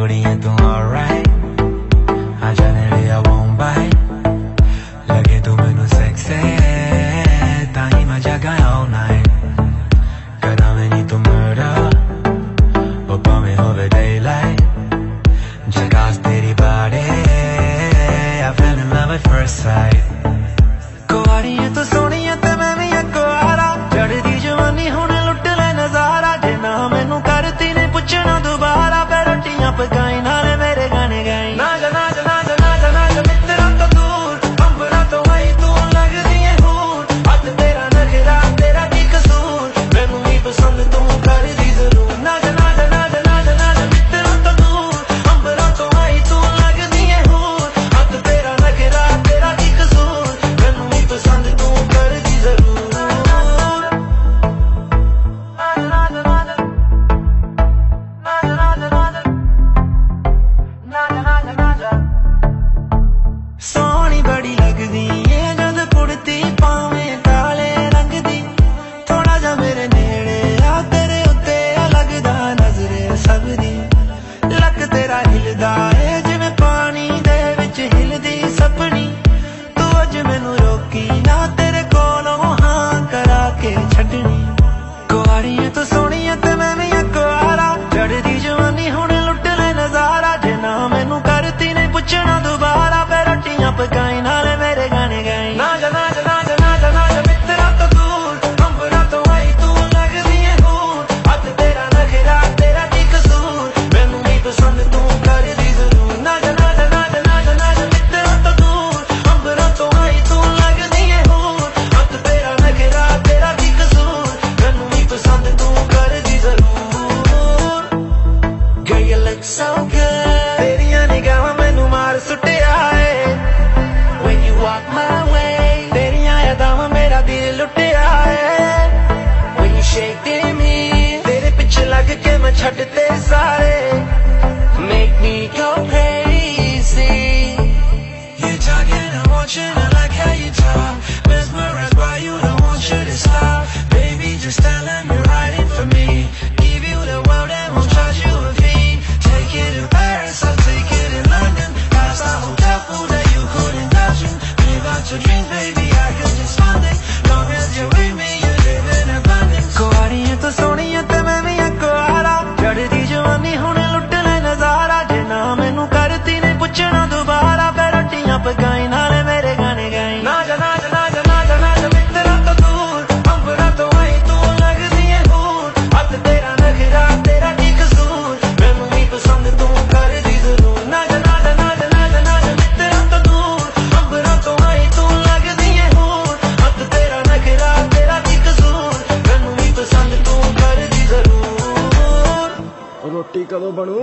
goodie and do alright. I generally I won't bite. लगे तो मैंने sexy, ताही मजा गया all night. करा मैं नहीं तो murder, पप्पा में होवे daylight. जगास तेरी body, I fell in love at first sight. कुआरी है तो सोनी ਬਾਕੀ ਨਾ ਤੇਰੇ ਕੋਲੋਂ ਹਾਂ ਕਰਾ ਕੇ ਛੱਡਣੀ? ਕੁਆਰੀਆਂ ਤੋਂ ਸੋਹਣੀਆਂ ਤੇ ਮੈਂ ਵੀ ਅਕਵਾਰਾ ਚੜਦੀ ਜਵਾਨੀ ਹੁਣ ਲੁੱਟ ਨਜ਼ਾਰਾ। ਜੇ ਨਾ ਮੈਨੂੰ ਕਰਦੀ ਨੇ ਪੁੱਛਣਾ ਦੁਬਾਰਾ। ਪੈ ਰੋਟੀਆਂ ਪਕਾਈ so good. Teriyan nigahan mainu maar sutya hai when you walk my way teriyan yaadan mera dil lutya hai when you shake them me tere pich my ke main chhad te sare. Make me go crazy. You talking i want you i like how you talk. Mesmerized by you don't want you to stop. Baby just tell me पट्टी कदों बनू